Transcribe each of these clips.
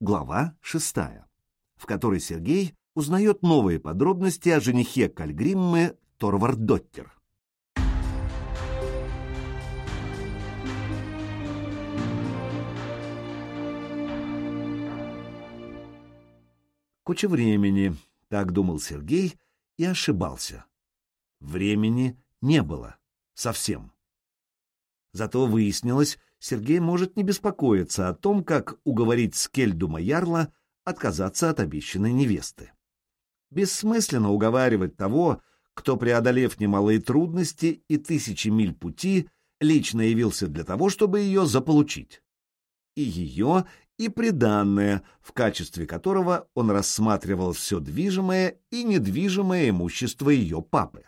Глава шестая, в которой Сергей узнает новые подробности о женихе Кальгриммы Торвардоттер. Куча времени, так думал Сергей и ошибался. Времени не было. Совсем. Зато выяснилось, Сергей может не беспокоиться о том, как уговорить Скельдума Ярла отказаться от обещанной невесты. Бессмысленно уговаривать того, кто, преодолев немалые трудности и тысячи миль пути, лично явился для того, чтобы ее заполучить. И ее, и приданное, в качестве которого он рассматривал все движимое и недвижимое имущество ее папы.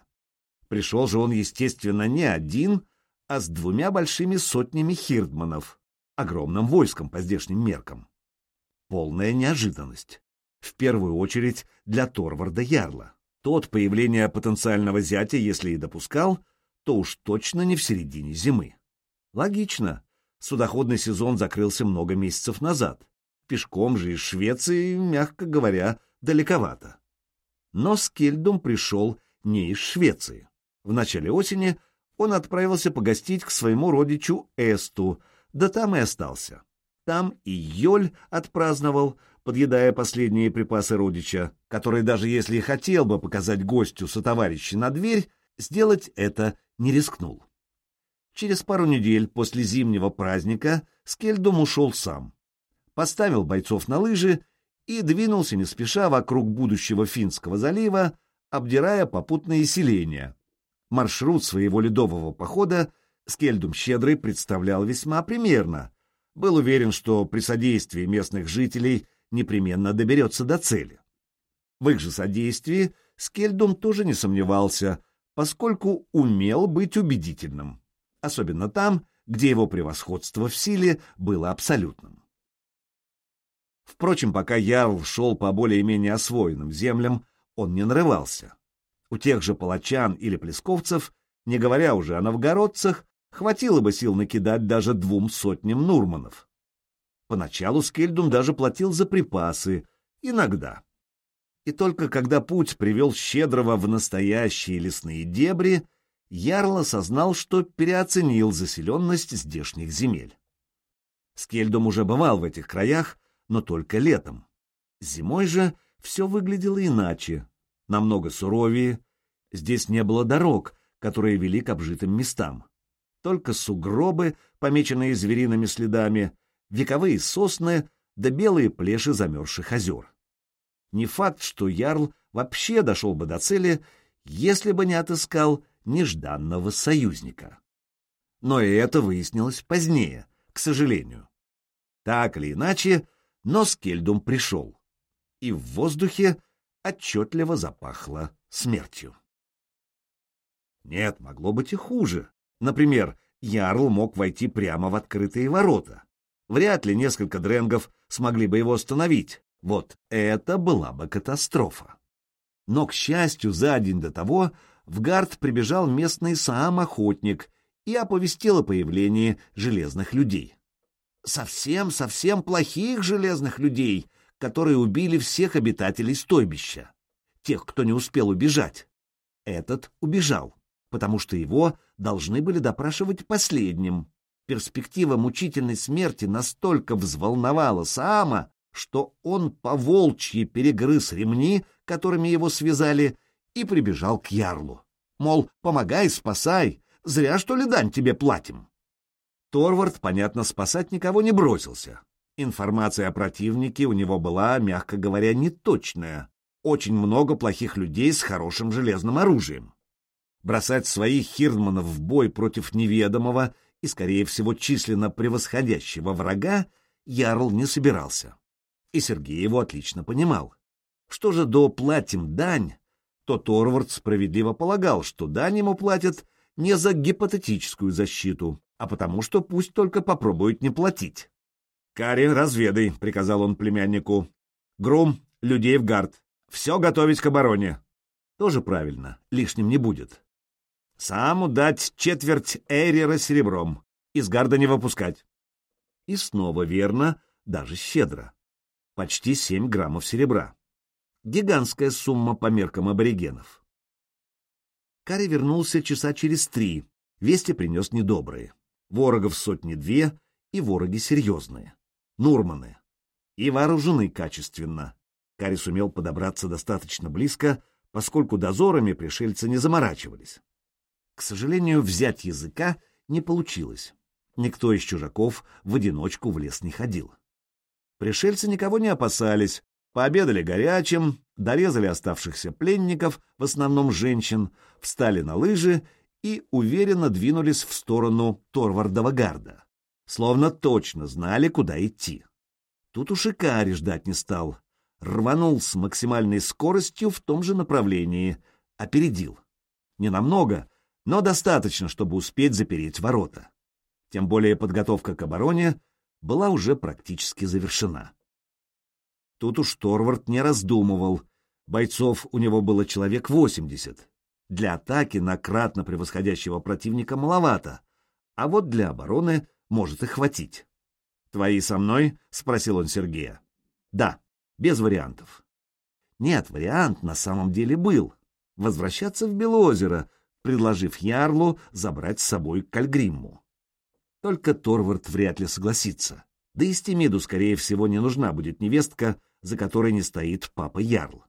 Пришел же он, естественно, не один, а с двумя большими сотнями хирдманов, огромным войском по здешним меркам. Полная неожиданность. В первую очередь для Торварда Ярла. Тот появление потенциального зятя, если и допускал, то уж точно не в середине зимы. Логично. Судоходный сезон закрылся много месяцев назад. Пешком же из Швеции, мягко говоря, далековато. Но Скельдум пришел не из Швеции. В начале осени он отправился погостить к своему родичу Эсту, да там и остался. Там и Йоль отпраздновал, подъедая последние припасы родича, который даже если и хотел бы показать гостю сотоварища на дверь, сделать это не рискнул. Через пару недель после зимнего праздника Скельдум ушел сам. Поставил бойцов на лыжи и двинулся не спеша вокруг будущего Финского залива, обдирая попутные селения, Маршрут своего ледового похода Скельдум Щедрый представлял весьма примерно. Был уверен, что при содействии местных жителей непременно доберется до цели. В их же содействии Скельдум тоже не сомневался, поскольку умел быть убедительным, особенно там, где его превосходство в силе было абсолютным. Впрочем, пока Ярл шел по более-менее освоенным землям, он не нарывался. У тех же палачан или плесковцев, не говоря уже о новгородцах, хватило бы сил накидать даже двум сотням нурманов. Поначалу Скельдум даже платил за припасы, иногда. И только когда путь привел Щедрого в настоящие лесные дебри, Ярл осознал, что переоценил заселенность здешних земель. Скельдум уже бывал в этих краях, но только летом. Зимой же все выглядело иначе намного суровее. Здесь не было дорог, которые вели к обжитым местам. Только сугробы, помеченные звериными следами, вековые сосны да белые плеши замерзших озер. Не факт, что Ярл вообще дошел бы до цели, если бы не отыскал нежданного союзника. Но и это выяснилось позднее, к сожалению. Так или иначе, но Скельдум пришел. И в воздухе отчетливо запахло смертью. Нет, могло быть и хуже. Например, Ярл мог войти прямо в открытые ворота. Вряд ли несколько дренгов смогли бы его остановить. Вот это была бы катастрофа. Но, к счастью, за день до того в Гард прибежал местный сам-охотник и оповестил о появлении железных людей. Совсем-совсем плохих железных людей, которые убили всех обитателей стойбища, тех, кто не успел убежать. Этот убежал, потому что его должны были допрашивать последним. Перспектива мучительной смерти настолько взволновала Саама, что он по-волчьи перегрыз ремни, которыми его связали, и прибежал к Ярлу. Мол, помогай, спасай, зря, что ли, дань тебе платим. Торвард, понятно, спасать никого не бросился. Информация о противнике у него была, мягко говоря, неточная. Очень много плохих людей с хорошим железным оружием. Бросать своих хирдманов в бой против неведомого и, скорее всего, численно превосходящего врага Ярл не собирался. И Сергей его отлично понимал. Что же до «платим дань», то Торвард справедливо полагал, что дань ему платят не за гипотетическую защиту, а потому что пусть только попробует не платить. «Кари, разведай», — приказал он племяннику. «Грум, людей в гард. Все готовить к обороне». Тоже правильно, лишним не будет. Саму дать четверть эрера серебром, из гарда не выпускать. И снова верно, даже щедро. почти 7 граммов серебра. Гигантская сумма по меркам аборигенов. Карри вернулся часа через три, вести принес недобрые. Ворогов сотни-две, и вороги серьезные. Нурманы. И вооружены качественно. Карри сумел подобраться достаточно близко, поскольку дозорами пришельцы не заморачивались. К сожалению, взять языка не получилось. Никто из чужаков в одиночку в лес не ходил. Пришельцы никого не опасались, пообедали горячим, дорезали оставшихся пленников, в основном женщин, встали на лыжи и уверенно двинулись в сторону Торвардова гарда, словно точно знали, куда идти. Тут уж и Кари ждать не стал. Рванул с максимальной скоростью в том же направлении, опередил. Ненамного, но достаточно, чтобы успеть запереть ворота. Тем более подготовка к обороне была уже практически завершена. Тут уж Торвард не раздумывал. Бойцов у него было человек восемьдесят. Для атаки на кратно превосходящего противника маловато, а вот для обороны может и хватить. «Твои со мной?» — спросил он Сергея. «Да, без вариантов». Нет, вариант на самом деле был. Возвращаться в Белозеро, предложив Ярлу забрать с собой Кальгримму. Только Торвард вряд ли согласится. Да и Стемиду, скорее всего, не нужна будет невестка, за которой не стоит папа Ярл.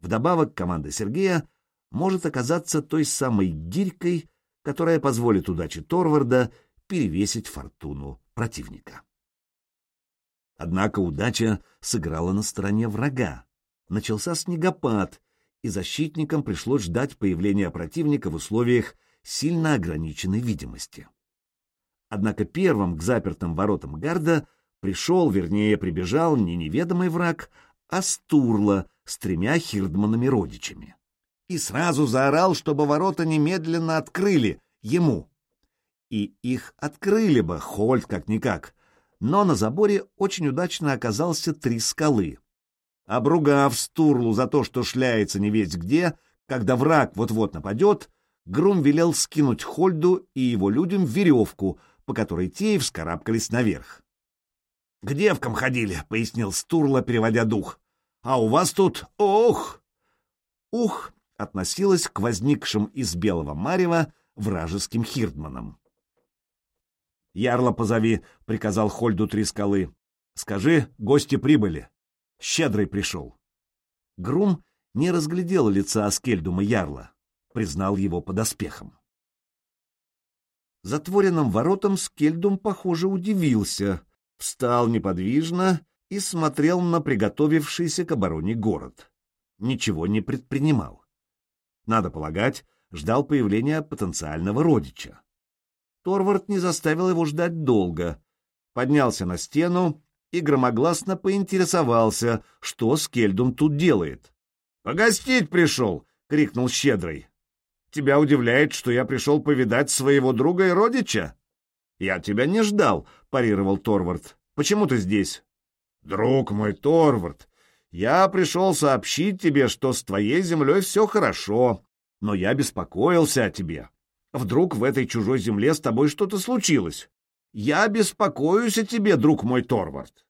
Вдобавок, команда Сергея может оказаться той самой гирькой, которая позволит удаче Торварда перевесить фортуну противника. Однако удача сыграла на стороне врага. Начался снегопад, и защитникам пришлось ждать появления противника в условиях сильно ограниченной видимости. Однако первым к запертым воротам гарда пришел, вернее, прибежал не неведомый враг, а Стурла с тремя хирдманами-родичами. И сразу заорал, чтобы ворота немедленно открыли ему. И их открыли бы, Хольд как-никак, но на заборе очень удачно оказался три скалы. Обругав Стурлу за то, что шляется не весь где, когда враг вот-вот нападет, Грум велел скинуть Хольду и его людям веревку, по которой те и вскарабкались наверх. — К девкам ходили, — пояснил Стурла, переводя дух. — А у вас тут... Ох! Ух относилась к возникшим из белого марева вражеским хирдманам. — Ярла позови, — приказал Хольду три скалы. — Скажи, гости прибыли. Щедрый пришел. Грум не разглядел лица Аскельдума Ярла, признал его подоспехом. Затворенным воротом Скельдум, похоже, удивился, встал неподвижно и смотрел на приготовившийся к обороне город. Ничего не предпринимал. Надо полагать, ждал появления потенциального родича. Торвард не заставил его ждать долго. Поднялся на стену и громогласно поинтересовался, что Скельдум тут делает. «Погостить пришел!» — крикнул Щедрый. Тебя удивляет, что я пришел повидать своего друга и родича? Я тебя не ждал, парировал Торвард. Почему ты здесь? Друг мой Торвард, я пришел сообщить тебе, что с твоей землей все хорошо, но я беспокоился о тебе. Вдруг в этой чужой земле с тобой что-то случилось? Я беспокоюсь о тебе, друг мой Торвард.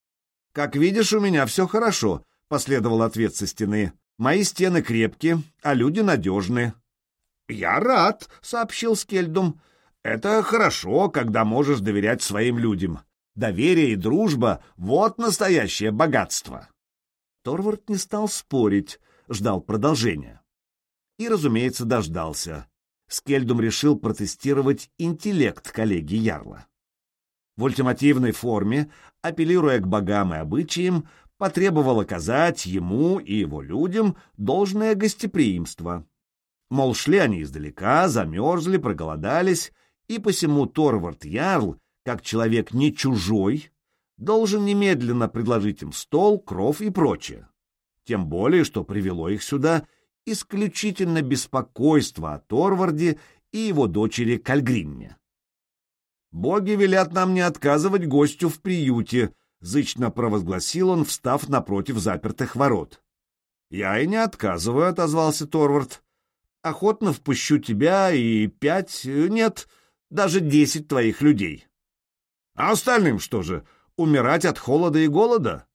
Как видишь, у меня все хорошо, — последовал ответ со стены. Мои стены крепкие, а люди надежные. «Я рад», — сообщил Скельдум. «Это хорошо, когда можешь доверять своим людям. Доверие и дружба — вот настоящее богатство». Торвард не стал спорить, ждал продолжения. И, разумеется, дождался. Скельдум решил протестировать интеллект коллеги Ярла. В ультимативной форме, апеллируя к богам и обычаям, потребовал оказать ему и его людям должное гостеприимство. Мол, шли они издалека, замерзли, проголодались, и посему Торвард Ярл, как человек не чужой, должен немедленно предложить им стол, кров и прочее. Тем более, что привело их сюда исключительно беспокойство о Торварде и его дочери Кальгримме. «Боги велят нам не отказывать гостю в приюте», — зычно провозгласил он, встав напротив запертых ворот. «Я и не отказываю», — отозвался Торвард охотно впущу тебя и пять, нет, даже десять твоих людей. А остальным что же, умирать от холода и голода?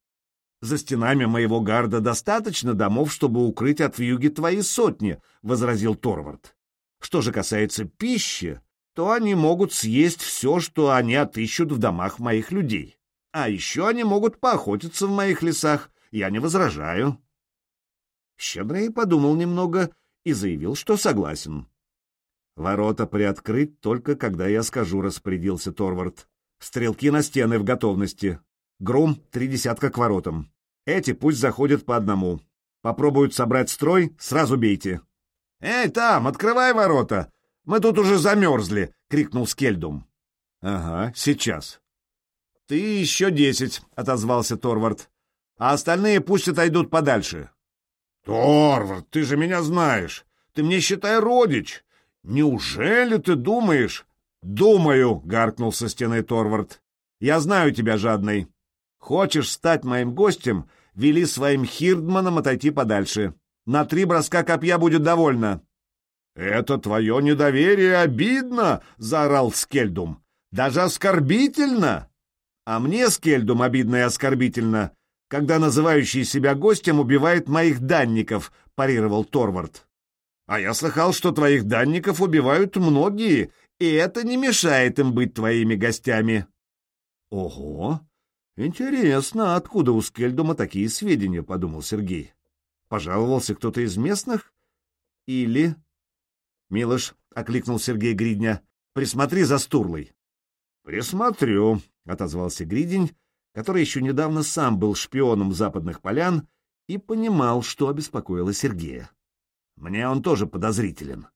За стенами моего гарда достаточно домов, чтобы укрыть от вьюги твои сотни, — возразил Торвард. Что же касается пищи, то они могут съесть все, что они отыщут в домах моих людей. А еще они могут поохотиться в моих лесах, я не возражаю. Щедрый подумал немного и заявил, что согласен. «Ворота приоткрыть только, когда я скажу», — распорядился Торвард. «Стрелки на стены в готовности. Грум — три десятка к воротам. Эти пусть заходят по одному. Попробуют собрать строй, сразу бейте». «Эй, там, открывай ворота! Мы тут уже замерзли!» — крикнул Скельдум. «Ага, сейчас». «Ты еще десять», — отозвался Торвард. «А остальные пусть отойдут подальше». «Торвард, ты же меня знаешь. Ты мне, считай, родич. Неужели ты думаешь?» «Думаю», — гаркнул со стены Торвард. «Я знаю тебя, жадный. Хочешь стать моим гостем, вели своим хирдманам отойти подальше. На три броска копья будет довольно». «Это твое недоверие обидно!» — заорал Скельдум. «Даже оскорбительно!» «А мне, Скельдум, обидно и оскорбительно, когда называющий себя гостем убивает моих данников», — парировал Торвард. «А я слыхал, что твоих данников убивают многие, и это не мешает им быть твоими гостями». «Ого! Интересно, откуда у Скельдума такие сведения?» — подумал Сергей. «Пожаловался кто-то из местных? Или...» «Милош», — окликнул Сергей Гридня, — «присмотри за Стурлой». «Присмотрю», — отозвался Гридень, который еще недавно сам был шпионом западных полян и понимал, что обеспокоило Сергея. Мне он тоже подозрителен.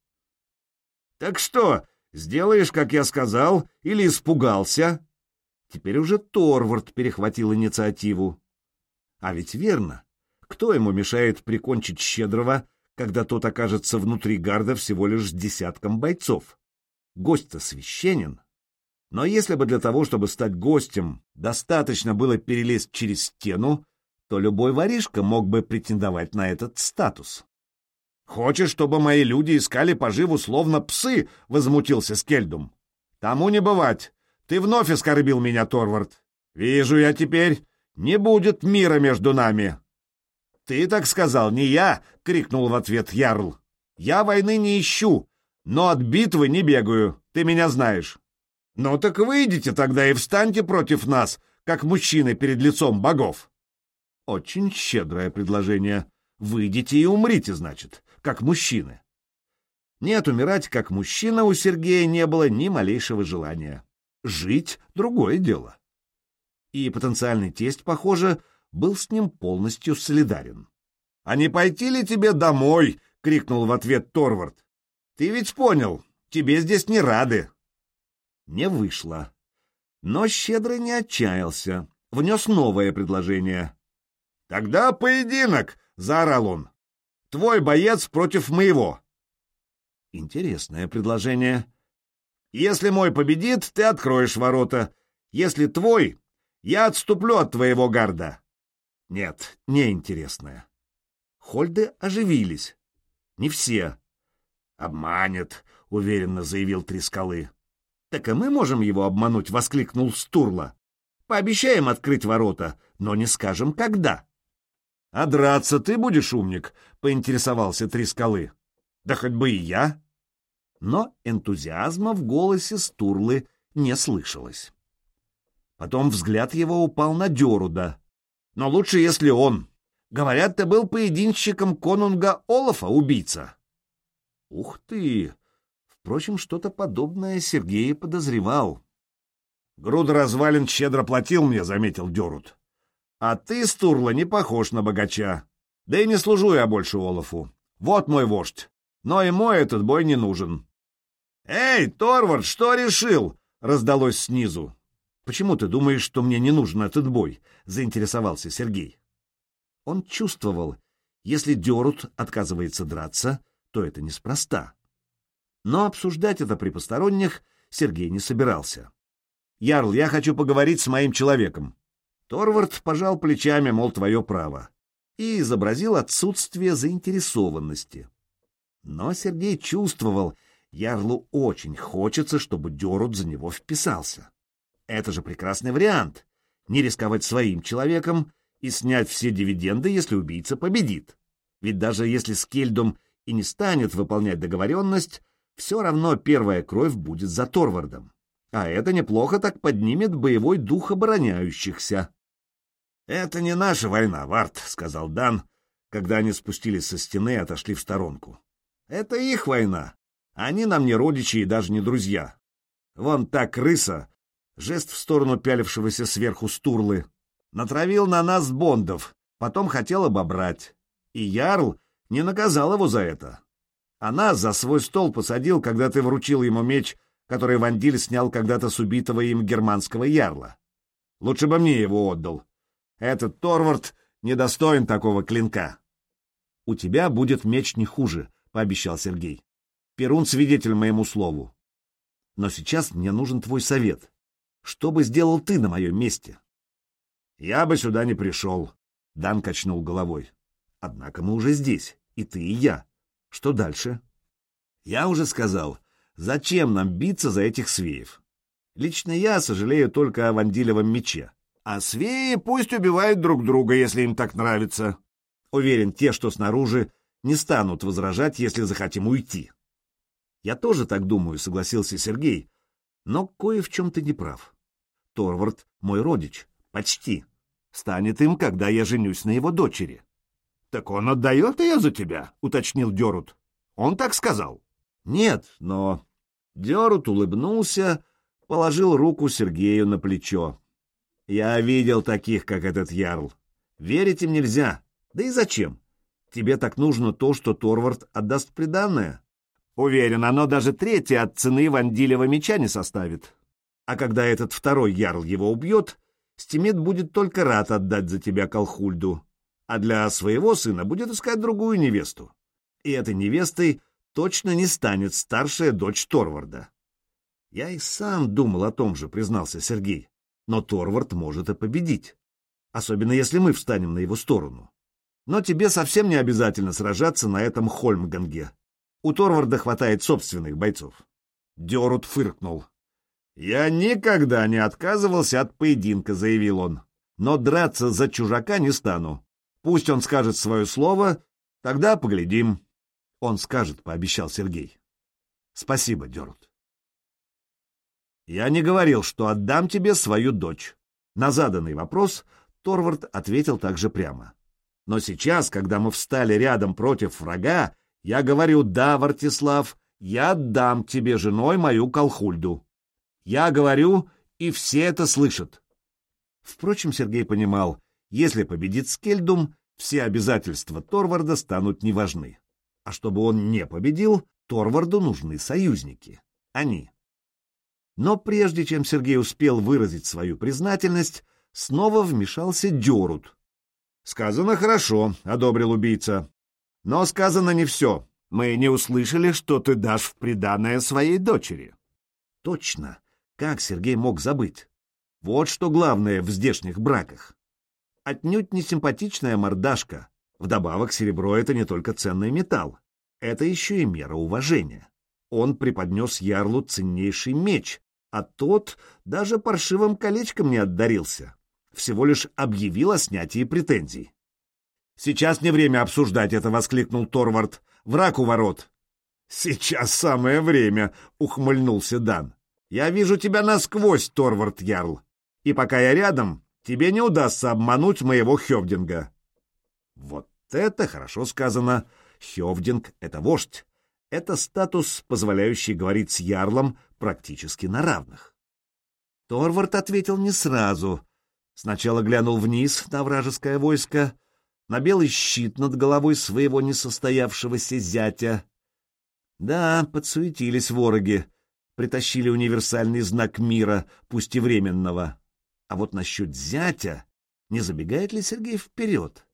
«Так что, сделаешь, как я сказал, или испугался?» Теперь уже Торвард перехватил инициативу. А ведь верно. Кто ему мешает прикончить Щедрого, когда тот окажется внутри гарда всего лишь с десятком бойцов? Гость-то священен. Но если бы для того, чтобы стать гостем, достаточно было перелезть через стену, то любой воришка мог бы претендовать на этот статус. «Хочешь, чтобы мои люди искали поживу словно псы?» — возмутился Скельдум. «Тому не бывать. Ты вновь оскорбил меня, Торвард. Вижу я теперь, не будет мира между нами». «Ты так сказал, не я!» — крикнул в ответ Ярл. «Я войны не ищу, но от битвы не бегаю, ты меня знаешь». «Ну так выйдите тогда и встаньте против нас, как мужчины перед лицом богов». Очень щедрое предложение. Выйдите и умрите, значит, как мужчины. Нет, умирать как мужчина у Сергея не было ни малейшего желания. Жить — другое дело. И потенциальный тесть, похоже, был с ним полностью солидарен. — А не пойти ли тебе домой? — крикнул в ответ Торвард. — Ты ведь понял, тебе здесь не рады не вышло. Но щедрый не отчаялся, внес новое предложение. «Тогда поединок!» — заорал он. «Твой боец против моего!» Интересное предложение. «Если мой победит, ты откроешь ворота. Если твой, я отступлю от твоего гарда». Нет, неинтересное. Хольды оживились. Не все. «Обманет», — уверенно заявил Три Скалы. «Так и мы можем его обмануть!» — воскликнул Стурла. «Пообещаем открыть ворота, но не скажем, когда». «А драться ты будешь, умник?» — поинтересовался Три Скалы. «Да хоть бы и я». Но энтузиазма в голосе Стурлы не слышалось. Потом взгляд его упал на Деруда. «Но лучше, если он. Говорят, ты был поединщиком конунга Олафа, убийца». «Ух ты!» Впрочем, что-то подобное Сергей подозревал. «Груда развалин щедро платил мне», — заметил Дерут. «А ты, Стурла, не похож на богача. Да и не служу я больше Олафу. Вот мой вождь. Но мой этот бой не нужен». «Эй, Торвард, что решил?» — раздалось снизу. «Почему ты думаешь, что мне не нужен этот бой?» — заинтересовался Сергей. Он чувствовал, если Дерут отказывается драться, то это неспроста. Но обсуждать это при посторонних Сергей не собирался. «Ярл, я хочу поговорить с моим человеком». Торвард пожал плечами, мол, твое право, и изобразил отсутствие заинтересованности. Но Сергей чувствовал, Ярлу очень хочется, чтобы Дерут за него вписался. Это же прекрасный вариант — не рисковать своим человеком и снять все дивиденды, если убийца победит. Ведь даже если Скельдум и не станет выполнять договоренность, все равно первая кровь будет за Торвардом. А это неплохо так поднимет боевой дух обороняющихся. — Это не наша война, Варт, — сказал Дан, когда они спустились со стены и отошли в сторонку. — Это их война. Они нам не родичи и даже не друзья. Вон та крыса, жест в сторону пялившегося сверху стурлы, натравил на нас бондов, потом хотел обобрать. И Ярл не наказал его за это. А нас за свой стол посадил, когда ты вручил ему меч, который Вандиль снял когда-то с убитого им германского ярла. Лучше бы мне его отдал. Этот Торвард недостоин такого клинка. — У тебя будет меч не хуже, — пообещал Сергей. Перун свидетель моему слову. Но сейчас мне нужен твой совет. Что бы сделал ты на моем месте? Я бы сюда не пришел. Дан качнул головой. Однако мы уже здесь, и ты, и я. Что дальше? Я уже сказал, зачем нам биться за этих свеев? Лично я сожалею только о вандилевом мече. А свеи пусть убивают друг друга, если им так нравится. Уверен, те, что снаружи, не станут возражать, если захотим уйти. Я тоже так думаю, согласился Сергей, но кое в чем ты не прав. Торвард — мой родич, почти. Станет им, когда я женюсь на его дочери. — Так он отдает ее за тебя, — уточнил Дерут. — Он так сказал. — Нет, но... Дерут улыбнулся, положил руку Сергею на плечо. — Я видел таких, как этот Ярл. Верить им нельзя. Да и зачем? Тебе так нужно то, что Торвард отдаст приданное? Уверен, оно даже третье от цены Вандилева меча не составит. А когда этот второй ярл его убьет, Стимет будет только рад отдать за тебя Колхульду, а для своего сына будет искать другую невесту. И этой невестой точно не станет старшая дочь Торварда. Я и сам думал о том же, признался Сергей. Но Торвард может и победить. Особенно если мы встанем на его сторону. Но тебе совсем не обязательно сражаться на этом Хольмганге. У Торварда хватает собственных бойцов. Дерут фыркнул. «Я никогда не отказывался от поединка», — заявил он. «Но драться за чужака не стану. Пусть он скажет свое слово, тогда поглядим». «Он скажет», — пообещал Сергей. «Спасибо, Дерут». «Я не говорил, что отдам тебе свою дочь». На заданный вопрос Торвард ответил также прямо. «Но сейчас, когда мы встали рядом против врага, я говорю, да, Вартислав, я отдам тебе женой мою колхульду. Я говорю, и все это слышат. Впрочем, Сергей понимал, если победит Скельдум, все обязательства Торварда станут неважны. А чтобы он не победил, Торварду нужны союзники. Они. Но прежде чем Сергей успел выразить свою признательность, снова вмешался Дерут. «Сказано хорошо», — одобрил убийца. Но сказано не все. Мы не услышали, что ты дашь в приданое своей дочери. Точно. Как Сергей мог забыть? Вот что главное в здешних браках. Отнюдь не симпатичная мордашка. Вдобавок, серебро — это не только ценный металл. Это еще и мера уважения. Он преподнес Ярлу ценнейший меч, а тот даже паршивым колечком не отдарился. Всего лишь объявил о снятии претензий. «Сейчас не время обсуждать это!» — воскликнул Торвард. «Враг у ворот!» «Сейчас самое время!» — ухмыльнулся Дан. «Я вижу тебя насквозь, Торвард Ярл, и пока я рядом, тебе не удастся обмануть моего Хевдинга». Вот это хорошо сказано. Хевдинг — это вождь. Это статус, позволяющий говорить с Ярлом практически на равных. Торвард ответил не сразу. Сначала глянул вниз на вражеское войско — на белый щит над головой своего несостоявшегося зятя. Да, подсуетились вороги, притащили универсальный знак мира, пусть и временного. А вот насчет зятя, не забегает ли Сергей вперед?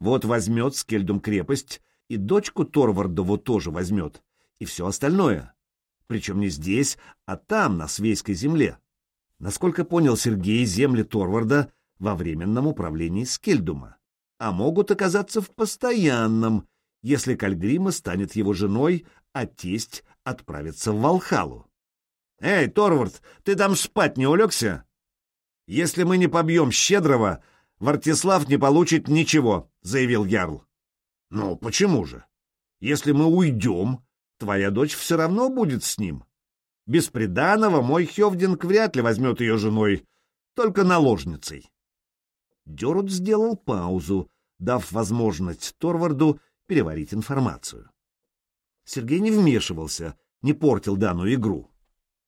Вот возьмет Скельдум крепость, и дочку Торвардову тоже возьмет, и все остальное. Причем не здесь, а там, на Свейской земле. Насколько понял Сергей, земли Торварда во временном управлении Скельдума а могут оказаться в постоянном, если Кальгрима станет его женой, а тесть отправится в Валхалу. «Эй, Торвард, ты там спать не улегся? Если мы не побьем Щедрого, Вартислав не получит ничего, заявил Ярл. Ну, почему же? Если мы уйдем, твоя дочь все равно будет с ним. Без приданого мой Хевдинг вряд ли возьмет ее женой, только наложницей. Дерут сделал паузу, дав возможность Торварду переварить информацию. Сергей не вмешивался, не портил данную игру.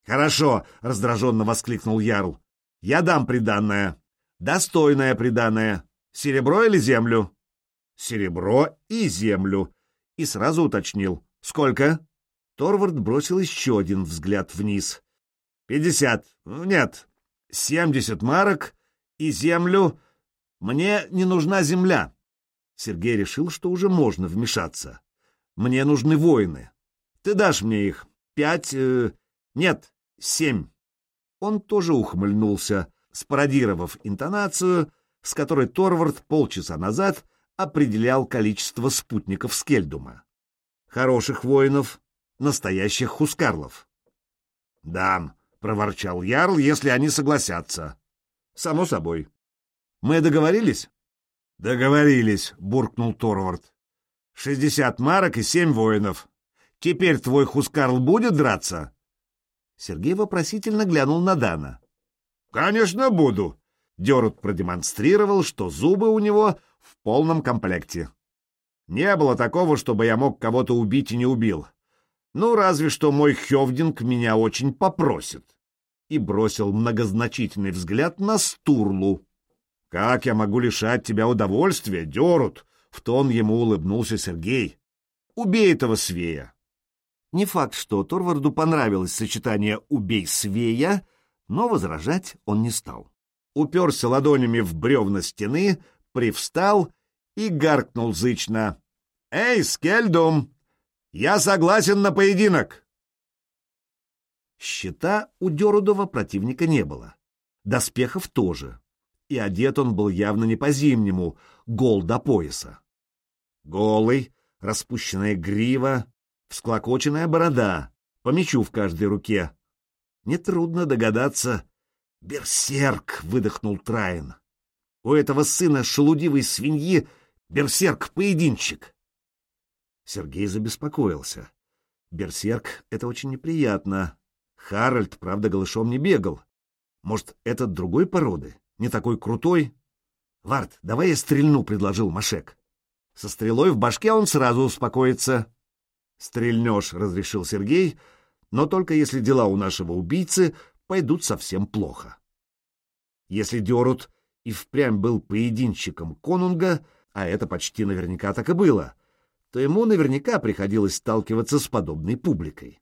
«Хорошо!» — раздраженно воскликнул Ярл. «Я дам приданное. Достойное приданное. Серебро или землю?» «Серебро и землю». И сразу уточнил. «Сколько?» Торвард бросил еще один взгляд вниз. «Пятьдесят. Нет, семьдесят марок и землю. Мне не нужна земля». Сергей решил, что уже можно вмешаться. «Мне нужны воины. Ты дашь мне их. Пять... Э, нет, семь». Он тоже ухмыльнулся, спародировав интонацию, с которой Торвард полчаса назад определял количество спутников Скельдума. Хороших воинов, настоящих хускарлов. «Дам», — проворчал Ярл, — «если они согласятся». «Само собой». «Мы договорились?» «Договорились», — буркнул Торвард. «Шестьдесят марок и семь воинов. Теперь твой Хускарл будет драться?» Сергей вопросительно глянул на Дана. «Конечно буду!» Дерут продемонстрировал, что зубы у него в полном комплекте. Не было такого, чтобы я мог кого-то убить и не убил. Ну, разве что мой Хевдинг меня очень попросит. И бросил многозначительный взгляд на Стурлу. «Как я могу лишать тебя удовольствия, Дерут?» — в тон ему улыбнулся Сергей. «Убей этого Свея!» Не факт, что Торварду понравилось сочетание «убей Свея», но возражать он не стал. Уперся ладонями в бревна стены, привстал и гаркнул зычно. «Эй, Скельдум, я согласен на поединок!» Щита у Дерудова противника не было. Доспехов тоже. И одет он был явно не по-зимнему, гол до пояса. Голый, распущенная грива, всклокоченная борода, по мечу в каждой руке. Нетрудно догадаться. «Берсерк!» — выдохнул Траин. «У этого сына шелудивой свиньи берсерк-поединчик!» Сергей забеспокоился. Берсерк — это очень неприятно. Харальд, правда, голышом не бегал. Может, этот другой породы? Не такой крутой? Вард, давай я стрельну, — предложил Машек. Со стрелой в башке он сразу успокоится. Стрельнешь, — разрешил Сергей, но только если дела у нашего убийцы пойдут совсем плохо. Если Дерут и впрямь был поединщиком конунга, а это почти наверняка так и было — то ему наверняка приходилось сталкиваться с подобной публикой.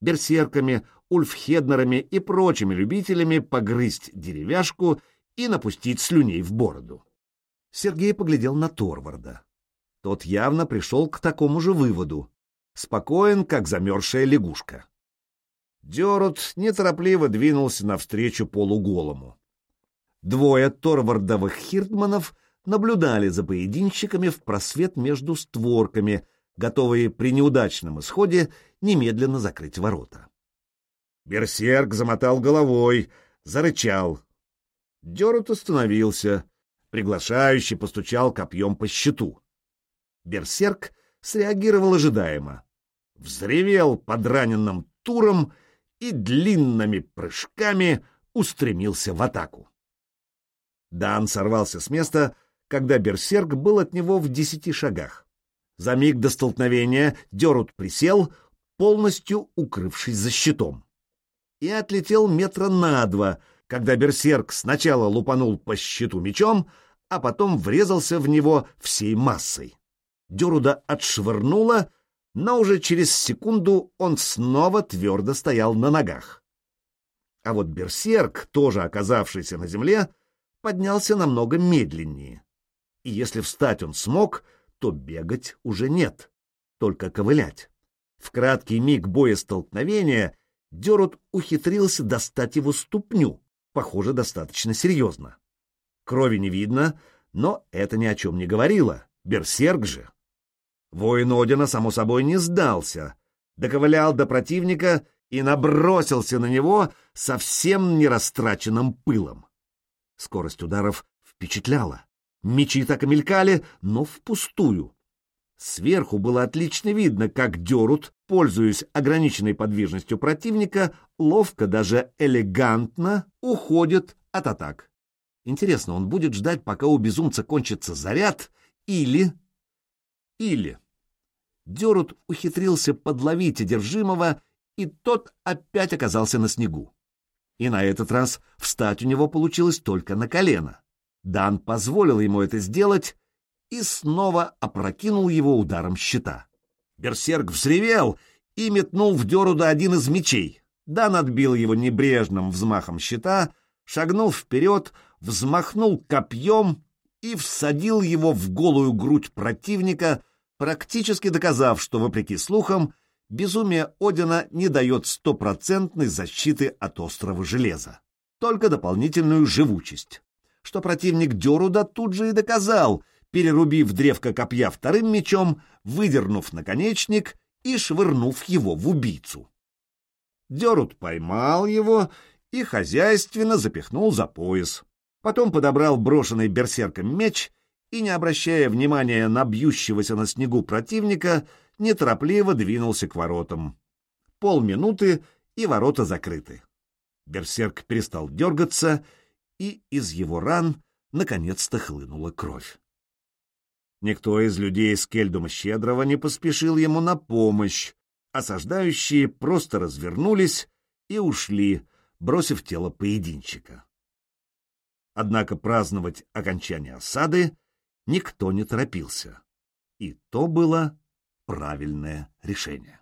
Берсерками, ульфхеднерами и прочими любителями погрызть деревяшку и напустить слюней в бороду. Сергей поглядел на Торварда. Тот явно пришел к такому же выводу. Спокоен, как замерзшая лягушка. Дерут неторопливо двинулся навстречу полуголому. Двое Торвардовых хирдманов наблюдали за поединщиками в просвет между створками, готовые при неудачном исходе немедленно закрыть ворота. Берсерк замотал головой, зарычал. Дерут остановился, приглашающий постучал копьем по щиту. Берсерк среагировал ожидаемо. Взревел под раненным туром и длинными прыжками устремился в атаку. Дан сорвался с места, когда берсерк был от него в десяти шагах. За миг до столкновения Дерут присел, полностью укрывшись за щитом. И отлетел метра на два, когда берсерк сначала лупанул по щиту мечом, а потом врезался в него всей массой. Деруда отшвырнуло, но уже через секунду он снова твердо стоял на ногах. А вот берсерк, тоже оказавшийся на земле, поднялся намного медленнее и если встать он смог, то бегать уже нет, только ковылять. В краткий миг боестолкновения Дерут ухитрился достать его ступню, похоже, достаточно серьезно. Крови не видно, но это ни о чем не говорило, берсерк же. Воин Одина, само собой, не сдался, доковылял до противника и набросился на него совсем нерастраченным пылом. Скорость ударов впечатляла. Мечи так и мелькали, но впустую. Сверху было отлично видно, как Дерут, пользуясь ограниченной подвижностью противника, ловко, даже элегантно уходит от атак. Интересно, он будет ждать, пока у безумца кончится заряд, или... Или... Дерут ухитрился подловить одержимого, и тот опять оказался на снегу. И на этот раз встать у него получилось только на колено. Дан позволил ему это сделать и снова опрокинул его ударом щита. Берсерк взревел и метнул в Деруда один из мечей. Дан отбил его небрежным взмахом щита, шагнул вперед, взмахнул копьем и всадил его в голую грудь противника, практически доказав, что, вопреки слухам, безумие Одина не дает стопроцентной защиты от острого железа, только дополнительную живучесть что противник Деруда тут же и доказал, перерубив древко копья вторым мечом, выдернув наконечник и швырнув его в убийцу. Дерут поймал его и хозяйственно запихнул за пояс. Потом подобрал брошенный берсерком меч и, не обращая внимания на бьющегося на снегу противника, неторопливо двинулся к воротам. Полминуты, и ворота закрыты. Берсерк перестал дергаться и из его ран наконец-то хлынула кровь. Никто из людей Скельдума Щедрого не поспешил ему на помощь, осаждающие просто развернулись и ушли, бросив тело поединчика. Однако праздновать окончание осады никто не торопился, и то было правильное решение.